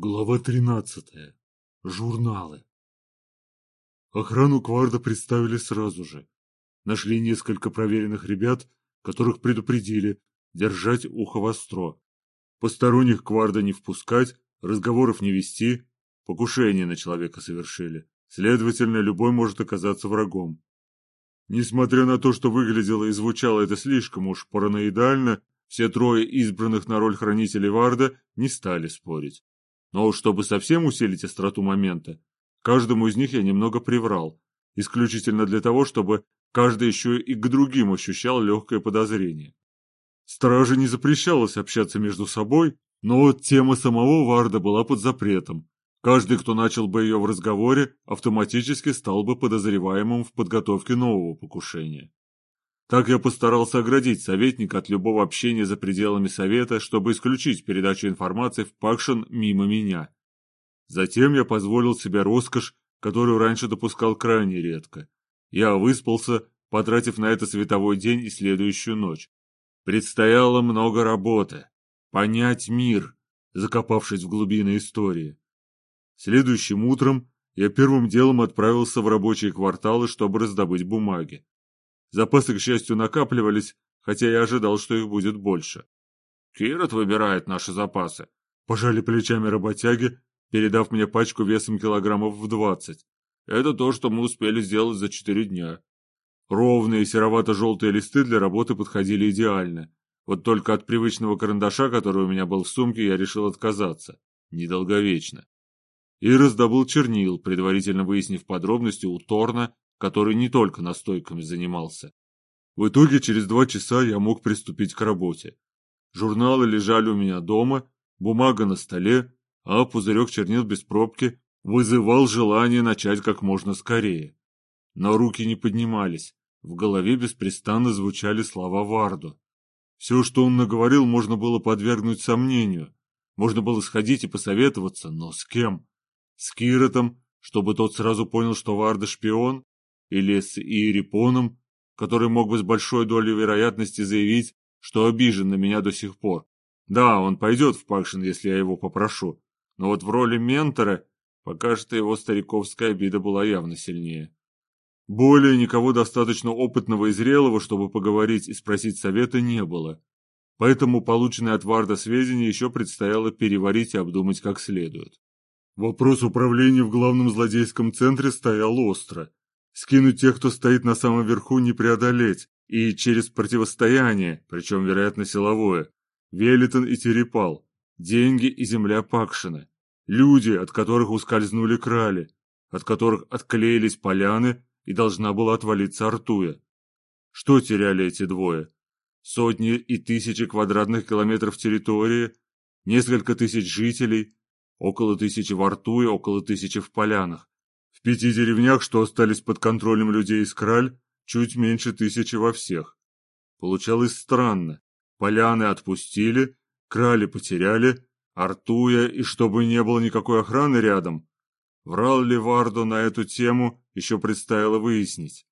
Глава 13. Журналы. Охрану Кварда представили сразу же. Нашли несколько проверенных ребят, которых предупредили держать ухо востро. Посторонних Кварда не впускать, разговоров не вести, покушение на человека совершили. Следовательно, любой может оказаться врагом. Несмотря на то, что выглядело и звучало это слишком уж параноидально, все трое избранных на роль хранителей Варда не стали спорить. Но чтобы совсем усилить остроту момента, каждому из них я немного приврал, исключительно для того, чтобы каждый еще и к другим ощущал легкое подозрение. Страже не запрещалось общаться между собой, но вот тема самого Варда была под запретом. Каждый, кто начал бы ее в разговоре, автоматически стал бы подозреваемым в подготовке нового покушения. Так я постарался оградить советника от любого общения за пределами совета, чтобы исключить передачу информации в Пакшин мимо меня. Затем я позволил себе роскошь, которую раньше допускал крайне редко. Я выспался, потратив на это световой день и следующую ночь. Предстояло много работы. Понять мир, закопавшись в глубины истории. Следующим утром я первым делом отправился в рабочие кварталы, чтобы раздобыть бумаги. Запасы, к счастью, накапливались, хотя я ожидал, что их будет больше. «Кирот выбирает наши запасы», – пожали плечами работяги, передав мне пачку весом килограммов в двадцать. Это то, что мы успели сделать за четыре дня. Ровные серовато-желтые листы для работы подходили идеально. Вот только от привычного карандаша, который у меня был в сумке, я решил отказаться. Недолговечно. И раздобыл чернил, предварительно выяснив подробности у Торна который не только настойками занимался. В итоге через два часа я мог приступить к работе. Журналы лежали у меня дома, бумага на столе, а пузырек чернил без пробки вызывал желание начать как можно скорее. Но руки не поднимались, в голове беспрестанно звучали слова Варду. Все, что он наговорил, можно было подвергнуть сомнению. Можно было сходить и посоветоваться, но с кем? С Киротом, чтобы тот сразу понял, что Варда шпион? Или с Иерипоном, который мог бы с большой долей вероятности заявить, что обижен на меня до сих пор. Да, он пойдет в Пакшин, если я его попрошу, но вот в роли ментора пока что его стариковская обида была явно сильнее. Более никого достаточно опытного и зрелого, чтобы поговорить и спросить совета, не было. Поэтому полученные от Варда сведения еще предстояло переварить и обдумать как следует. Вопрос управления в главном злодейском центре стоял остро. Скинуть тех, кто стоит на самом верху, не преодолеть, и через противостояние, причем, вероятно, силовое. Велитон и Терепал, деньги и земля Пакшина, люди, от которых ускользнули крали, от которых отклеились поляны и должна была отвалиться Артуя. Что теряли эти двое? Сотни и тысячи квадратных километров территории, несколько тысяч жителей, около тысячи в Артуе, около тысячи в полянах. В пяти деревнях, что остались под контролем людей из Краль, чуть меньше тысячи во всех. Получалось странно. Поляны отпустили, Крали потеряли, Артуя, и чтобы не было никакой охраны рядом. Врал ли Вардо на эту тему, еще предстояло выяснить.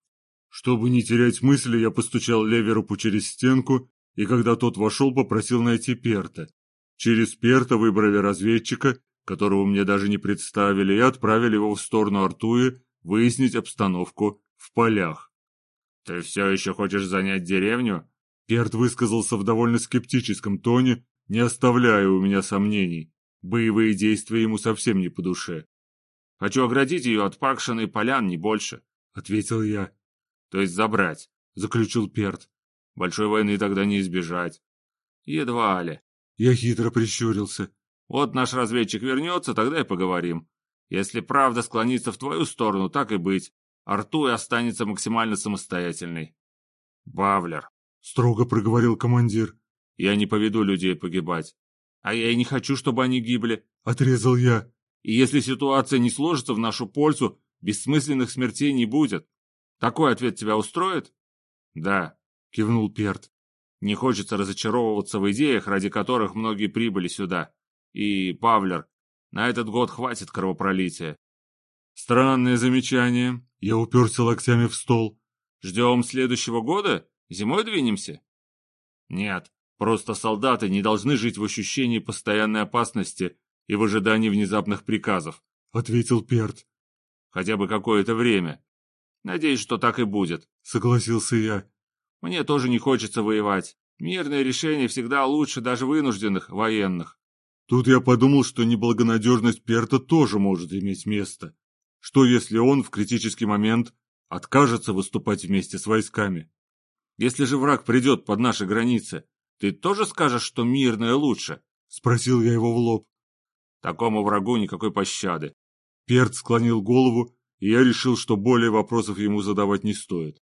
Чтобы не терять мысли, я постучал Леверупу через стенку, и когда тот вошел, попросил найти Перта. Через Перта выбрали разведчика, которого мне даже не представили, и отправили его в сторону Артуи выяснить обстановку в полях. «Ты все еще хочешь занять деревню?» Перт высказался в довольно скептическом тоне, не оставляя у меня сомнений. Боевые действия ему совсем не по душе. «Хочу оградить ее от Пакшина и полян, не больше», — ответил я. «То есть забрать», — заключил Перт. «Большой войны тогда не избежать». «Едва ли». Я хитро прищурился. Вот наш разведчик вернется, тогда и поговорим. Если правда склонится в твою сторону, так и быть. Артуй останется максимально самостоятельной. Бавлер, строго проговорил командир. Я не поведу людей погибать. А я и не хочу, чтобы они гибли. Отрезал я. И если ситуация не сложится в нашу пользу, бессмысленных смертей не будет. Такой ответ тебя устроит? Да, кивнул Перт. Не хочется разочаровываться в идеях, ради которых многие прибыли сюда. И, Павлер, на этот год хватит кровопролития. Странное замечание. Я уперся локтями в стол. Ждем следующего года? Зимой двинемся? Нет, просто солдаты не должны жить в ощущении постоянной опасности, и в ожидании внезапных приказов, — ответил Перт. Хотя бы какое-то время. Надеюсь, что так и будет, — согласился я. Мне тоже не хочется воевать. Мирное решение всегда лучше даже вынужденных военных. Тут я подумал, что неблагонадежность Перта тоже может иметь место. Что если он в критический момент откажется выступать вместе с войсками? Если же враг придет под наши границы, ты тоже скажешь, что мирное лучше? Спросил я его в лоб. Такому врагу никакой пощады. Перт склонил голову, и я решил, что более вопросов ему задавать не стоит.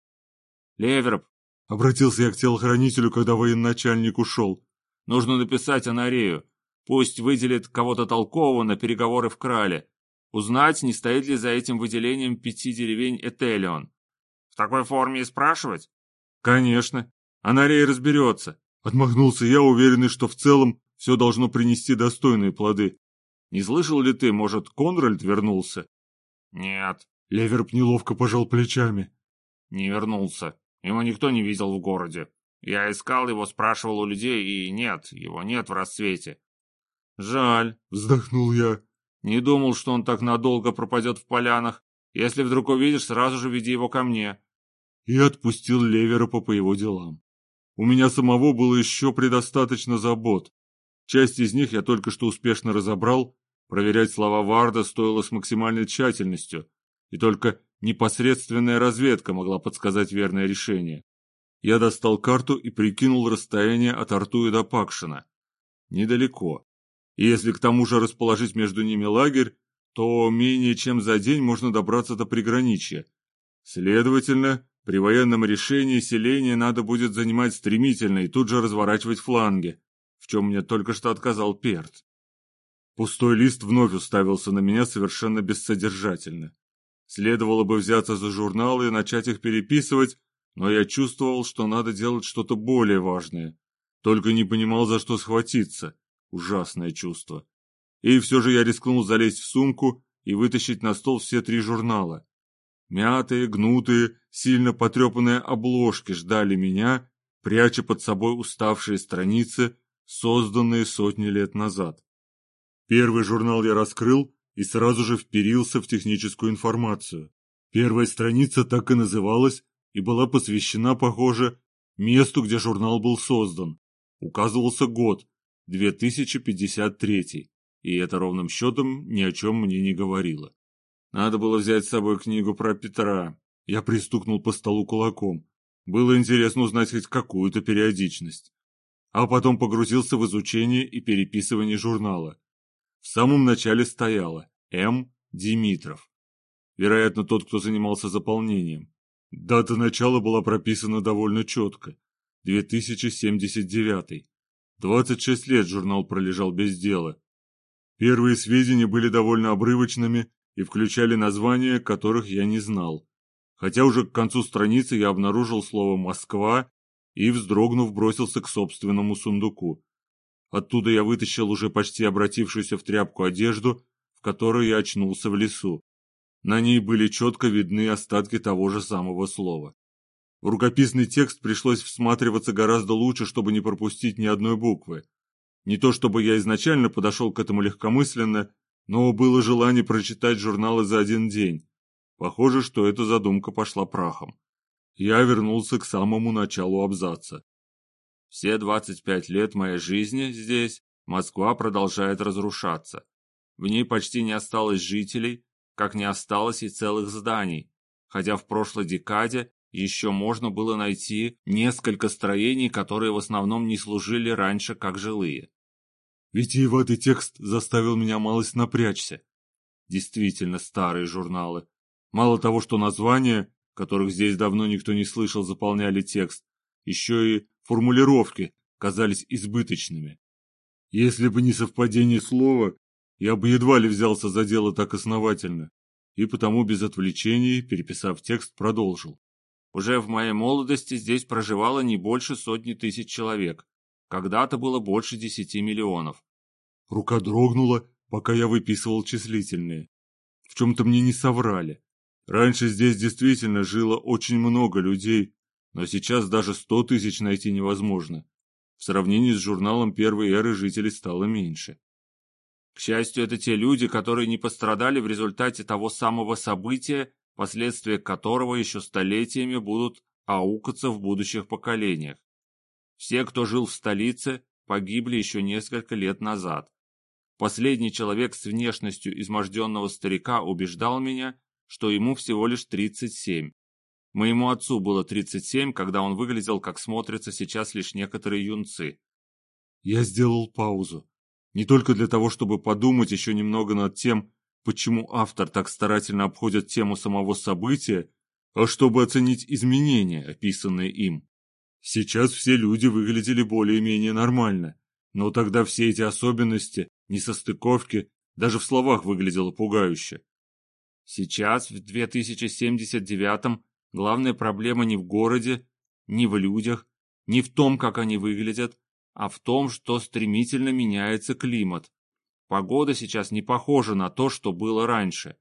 «Левероп», — обратился я к телохранителю, когда военачальник ушел, — «нужно написать Анарею. Пусть выделит кого-то толкового на переговоры в Крале. Узнать, не стоит ли за этим выделением пяти деревень Этелион. В такой форме и спрашивать? Конечно. Анарей разберется. Отмахнулся я, уверенный, что в целом все должно принести достойные плоды. Не слышал ли ты, может, Конральд вернулся? Нет. Леверп неловко пожал плечами. Не вернулся. Его никто не видел в городе. Я искал его, спрашивал у людей, и нет, его нет в расцвете. Жаль, вздохнул я. Не думал, что он так надолго пропадет в полянах. Если вдруг увидишь, сразу же веди его ко мне. И отпустил Левера по его делам. У меня самого было еще предостаточно забот. Часть из них я только что успешно разобрал, проверять слова Варда стоило с максимальной тщательностью, и только непосредственная разведка могла подсказать верное решение. Я достал карту и прикинул расстояние от Артуя до Пакшина. Недалеко. И если к тому же расположить между ними лагерь, то менее чем за день можно добраться до приграничья. Следовательно, при военном решении селение надо будет занимать стремительно и тут же разворачивать фланги, в чем мне только что отказал Перт. Пустой лист вновь уставился на меня совершенно бессодержательно. Следовало бы взяться за журналы и начать их переписывать, но я чувствовал, что надо делать что-то более важное. Только не понимал, за что схватиться. Ужасное чувство. И все же я рискнул залезть в сумку и вытащить на стол все три журнала. Мятые, гнутые, сильно потрепанные обложки ждали меня, пряча под собой уставшие страницы, созданные сотни лет назад. Первый журнал я раскрыл и сразу же вперился в техническую информацию. Первая страница так и называлась и была посвящена, похоже, месту, где журнал был создан. Указывался год 2053, и это ровным счетом ни о чем мне не говорило. Надо было взять с собой книгу про Петра. Я пристукнул по столу кулаком. Было интересно узнать хоть какую-то периодичность. А потом погрузился в изучение и переписывание журнала. В самом начале стояло М. Димитров. Вероятно, тот, кто занимался заполнением. Дата начала была прописана довольно четко. 2079. 26 лет журнал пролежал без дела. Первые сведения были довольно обрывочными и включали названия, которых я не знал. Хотя уже к концу страницы я обнаружил слово «Москва» и, вздрогнув, бросился к собственному сундуку. Оттуда я вытащил уже почти обратившуюся в тряпку одежду, в которой я очнулся в лесу. На ней были четко видны остатки того же самого слова. В рукописный текст пришлось всматриваться гораздо лучше, чтобы не пропустить ни одной буквы. Не то чтобы я изначально подошел к этому легкомысленно, но было желание прочитать журналы за один день. Похоже, что эта задумка пошла прахом. Я вернулся к самому началу абзаца. Все 25 лет моей жизни здесь Москва продолжает разрушаться. В ней почти не осталось жителей, как не осталось и целых зданий, хотя в прошлой декаде еще можно было найти несколько строений, которые в основном не служили раньше как жилые. Витиеватый текст заставил меня малость напрячься. Действительно старые журналы. Мало того, что названия, которых здесь давно никто не слышал, заполняли текст, еще и формулировки казались избыточными. Если бы не совпадение слова, я бы едва ли взялся за дело так основательно, и потому без отвлечений, переписав текст, продолжил. Уже в моей молодости здесь проживало не больше сотни тысяч человек. Когда-то было больше десяти миллионов. Рука дрогнула, пока я выписывал числительные. В чем-то мне не соврали. Раньше здесь действительно жило очень много людей, но сейчас даже сто тысяч найти невозможно. В сравнении с журналом первой эры жителей стало меньше. К счастью, это те люди, которые не пострадали в результате того самого события, последствия которого еще столетиями будут аукаться в будущих поколениях. Все, кто жил в столице, погибли еще несколько лет назад. Последний человек с внешностью изможденного старика убеждал меня, что ему всего лишь 37. Моему отцу было 37, когда он выглядел, как смотрятся сейчас лишь некоторые юнцы. Я сделал паузу. Не только для того, чтобы подумать еще немного над тем, почему автор так старательно обходит тему самого события, а чтобы оценить изменения, описанные им. Сейчас все люди выглядели более-менее нормально, но тогда все эти особенности, несостыковки, даже в словах выглядело пугающе. Сейчас, в 2079-м, главная проблема не в городе, не в людях, не в том, как они выглядят, а в том, что стремительно меняется климат. Погода сейчас не похожа на то, что было раньше.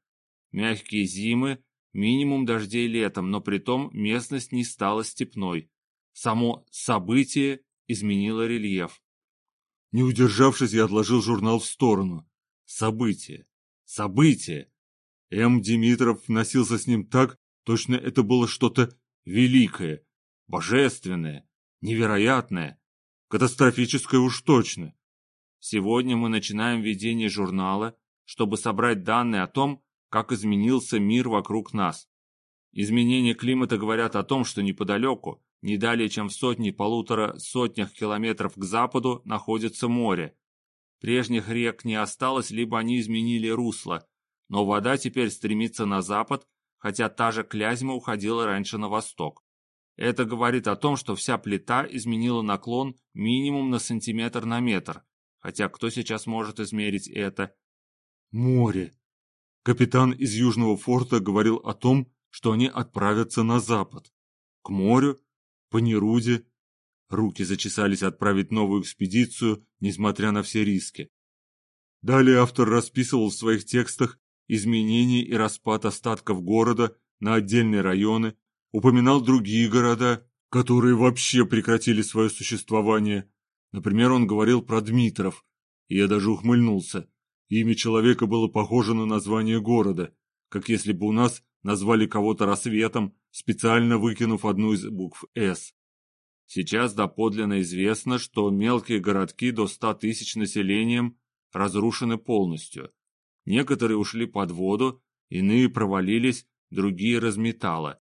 Мягкие зимы, минимум дождей летом, но при том местность не стала степной. Само событие изменило рельеф. Не удержавшись, я отложил журнал в сторону. Событие. Событие. М. Димитров носился с ним так, точно это было что-то великое, божественное, невероятное, катастрофическое уж точно. Сегодня мы начинаем ведение журнала, чтобы собрать данные о том, как изменился мир вокруг нас. Изменения климата говорят о том, что неподалеку, не далее чем в сотни-полутора сотнях километров к западу, находится море. Прежних рек не осталось, либо они изменили русло, но вода теперь стремится на запад, хотя та же Клязьма уходила раньше на восток. Это говорит о том, что вся плита изменила наклон минимум на сантиметр на метр, хотя кто сейчас может измерить это? Море. Капитан из Южного форта говорил о том, что они отправятся на запад. К морю по Неруде. Руки зачесались отправить новую экспедицию, несмотря на все риски. Далее автор расписывал в своих текстах изменения и распад остатков города на отдельные районы, упоминал другие города, которые вообще прекратили свое существование. Например, он говорил про Дмитров, и я даже ухмыльнулся. Имя человека было похоже на название города, как если бы у нас назвали кого-то рассветом, специально выкинув одну из букв «С». Сейчас доподлинно известно, что мелкие городки до 100 тысяч населением разрушены полностью. Некоторые ушли под воду, иные провалились, другие разметало.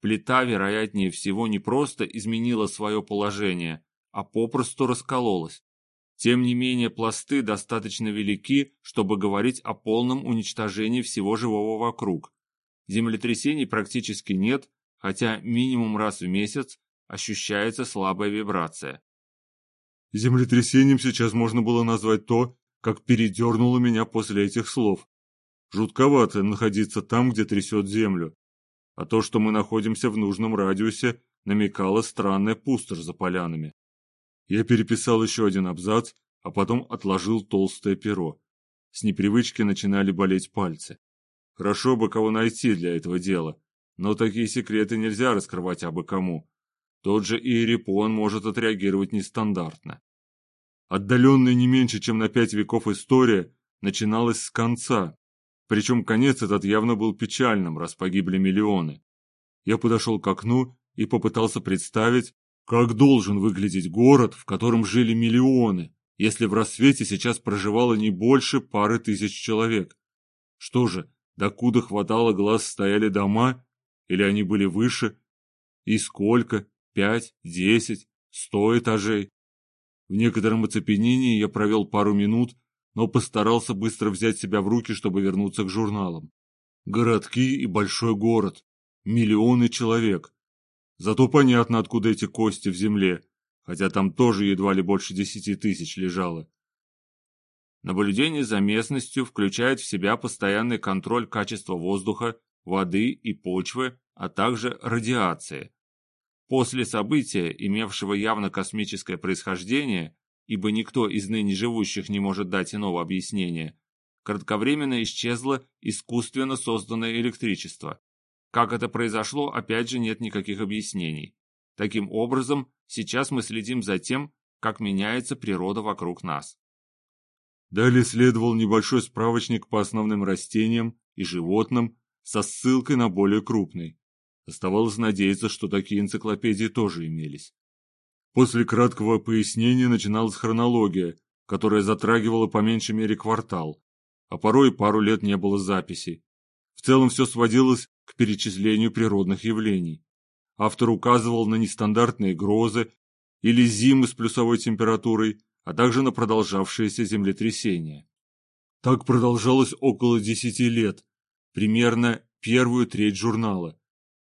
Плита, вероятнее всего, не просто изменила свое положение, а попросту раскололась. Тем не менее, пласты достаточно велики, чтобы говорить о полном уничтожении всего живого вокруг. Землетрясений практически нет, хотя минимум раз в месяц ощущается слабая вибрация. Землетрясением сейчас можно было назвать то, как передернуло меня после этих слов. Жутковато находиться там, где трясет землю. А то, что мы находимся в нужном радиусе, намекало странная пустошь за полянами. Я переписал еще один абзац, а потом отложил толстое перо. С непривычки начинали болеть пальцы. Хорошо бы кого найти для этого дела, но такие секреты нельзя раскрывать абы кому. Тот же Иерипон может отреагировать нестандартно. Отдаленная не меньше, чем на пять веков история начиналась с конца, причем конец этот явно был печальным, раз погибли миллионы. Я подошел к окну и попытался представить, как должен выглядеть город, в котором жили миллионы, если в рассвете сейчас проживало не больше пары тысяч человек. Что же, Докуда хватало глаз стояли дома, или они были выше? И сколько? Пять, десять, сто этажей? В некотором оцепенении я провел пару минут, но постарался быстро взять себя в руки, чтобы вернуться к журналам. Городки и большой город. Миллионы человек. Зато понятно, откуда эти кости в земле, хотя там тоже едва ли больше десяти тысяч лежало. Наблюдение за местностью включает в себя постоянный контроль качества воздуха, воды и почвы, а также радиации. После события, имевшего явно космическое происхождение, ибо никто из ныне живущих не может дать иного объяснения, кратковременно исчезло искусственно созданное электричество. Как это произошло, опять же нет никаких объяснений. Таким образом, сейчас мы следим за тем, как меняется природа вокруг нас. Далее следовал небольшой справочник по основным растениям и животным со ссылкой на более крупный. Оставалось надеяться, что такие энциклопедии тоже имелись. После краткого пояснения начиналась хронология, которая затрагивала по меньшей мере квартал, а порой пару лет не было записей. В целом все сводилось к перечислению природных явлений. Автор указывал на нестандартные грозы или зимы с плюсовой температурой, а также на продолжавшиеся землетрясения. Так продолжалось около десяти лет, примерно первую треть журнала.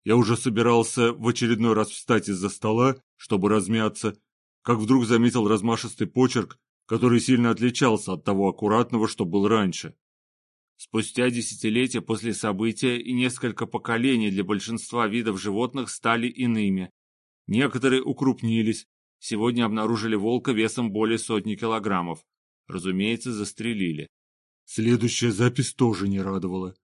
Я уже собирался в очередной раз встать из-за стола, чтобы размяться, как вдруг заметил размашистый почерк, который сильно отличался от того аккуратного, что был раньше. Спустя десятилетия после события и несколько поколений для большинства видов животных стали иными. Некоторые укрупнились, сегодня обнаружили волка весом более сотни килограммов. Разумеется, застрелили. Следующая запись тоже не радовала.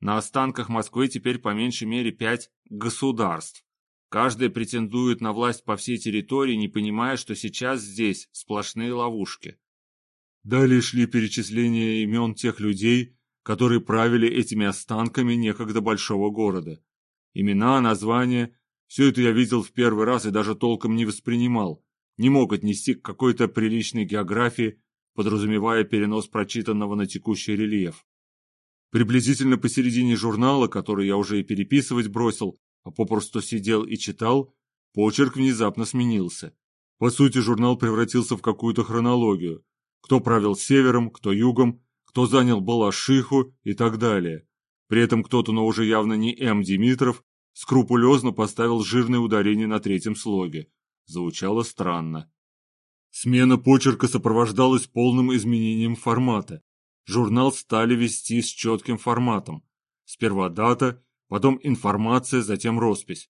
На останках Москвы теперь по меньшей мере пять государств. Каждый претендует на власть по всей территории, не понимая, что сейчас здесь сплошные ловушки. Далее шли перечисления имен тех людей, которые правили этими останками некогда большого города. Имена, названия – все это я видел в первый раз и даже толком не воспринимал, не мог отнести к какой-то приличной географии, подразумевая перенос прочитанного на текущий рельеф. Приблизительно посередине журнала, который я уже и переписывать бросил, а попросту сидел и читал, почерк внезапно сменился. По сути, журнал превратился в какую-то хронологию. Кто правил севером, кто югом, кто занял Балашиху и так далее. При этом кто-то, но уже явно не М. Димитров, скрупулезно поставил жирное ударение на третьем слоге. Звучало странно. Смена почерка сопровождалась полным изменением формата журнал стали вести с четким форматом. Сперва дата, потом информация, затем роспись.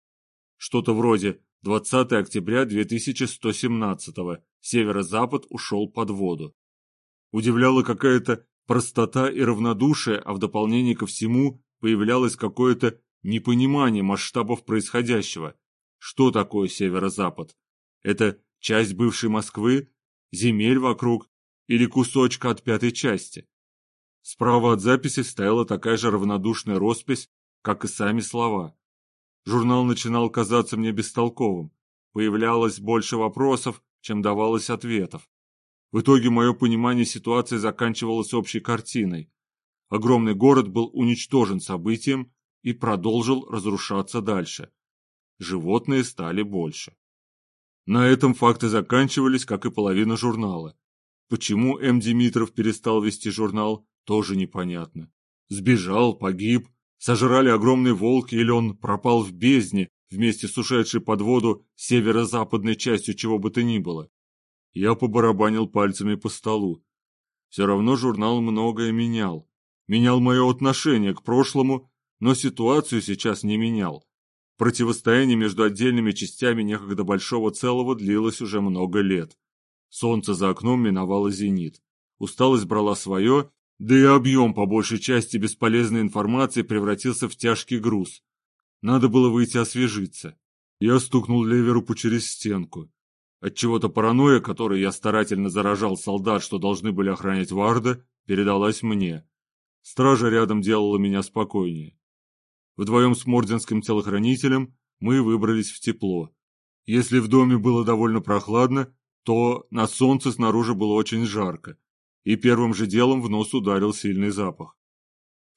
Что-то вроде 20 октября 2117 Северо-Запад ушел под воду. Удивляла какая-то простота и равнодушие, а в дополнение ко всему появлялось какое-то непонимание масштабов происходящего. Что такое Северо-Запад? Это часть бывшей Москвы, земель вокруг или кусочка от пятой части? Справа от записи стояла такая же равнодушная роспись, как и сами слова. Журнал начинал казаться мне бестолковым. Появлялось больше вопросов, чем давалось ответов. В итоге мое понимание ситуации заканчивалось общей картиной. Огромный город был уничтожен событием и продолжил разрушаться дальше. Животные стали больше. На этом факты заканчивались, как и половина журнала. Почему М. Димитров перестал вести журнал, тоже непонятно. Сбежал, погиб, сожрали огромные волки или он пропал в бездне вместе с ушедшей под воду северо-западной частью чего бы то ни было. Я побарабанил пальцами по столу. Все равно журнал многое менял. Менял мое отношение к прошлому, но ситуацию сейчас не менял. Противостояние между отдельными частями некогда большого целого длилось уже много лет. Солнце за окном миновало зенит. Усталость брала свое, да и объем по большей части бесполезной информации превратился в тяжкий груз. Надо было выйти освежиться. Я стукнул Леверупу через стенку. Отчего-то паранойя, которой я старательно заражал солдат, что должны были охранять Варда, передалась мне. Стража рядом делала меня спокойнее. Вдвоем с морденским телохранителем мы выбрались в тепло. Если в доме было довольно прохладно, то на солнце снаружи было очень жарко и первым же делом в нос ударил сильный запах.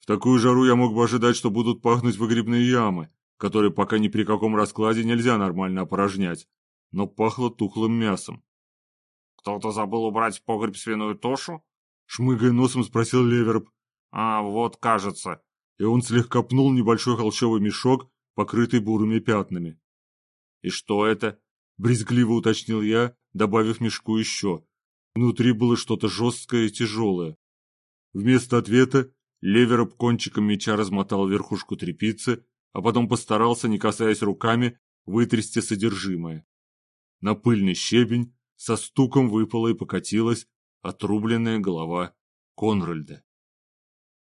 В такую жару я мог бы ожидать, что будут пахнуть выгребные ямы, которые пока ни при каком раскладе нельзя нормально опорожнять, но пахло тухлым мясом. «Кто-то забыл убрать в погреб свиную тошу?» Шмыгая носом спросил Левероп. «А, вот, кажется». И он слегка пнул небольшой холщовый мешок, покрытый бурыми пятнами. «И что это?» — брезгливо уточнил я, добавив мешку еще. Внутри было что-то жесткое и тяжелое. Вместо ответа Левероп кончиком меча размотал верхушку трепицы, а потом постарался, не касаясь руками, вытрясти содержимое. На пыльный щебень со стуком выпала и покатилась отрубленная голова Конральда.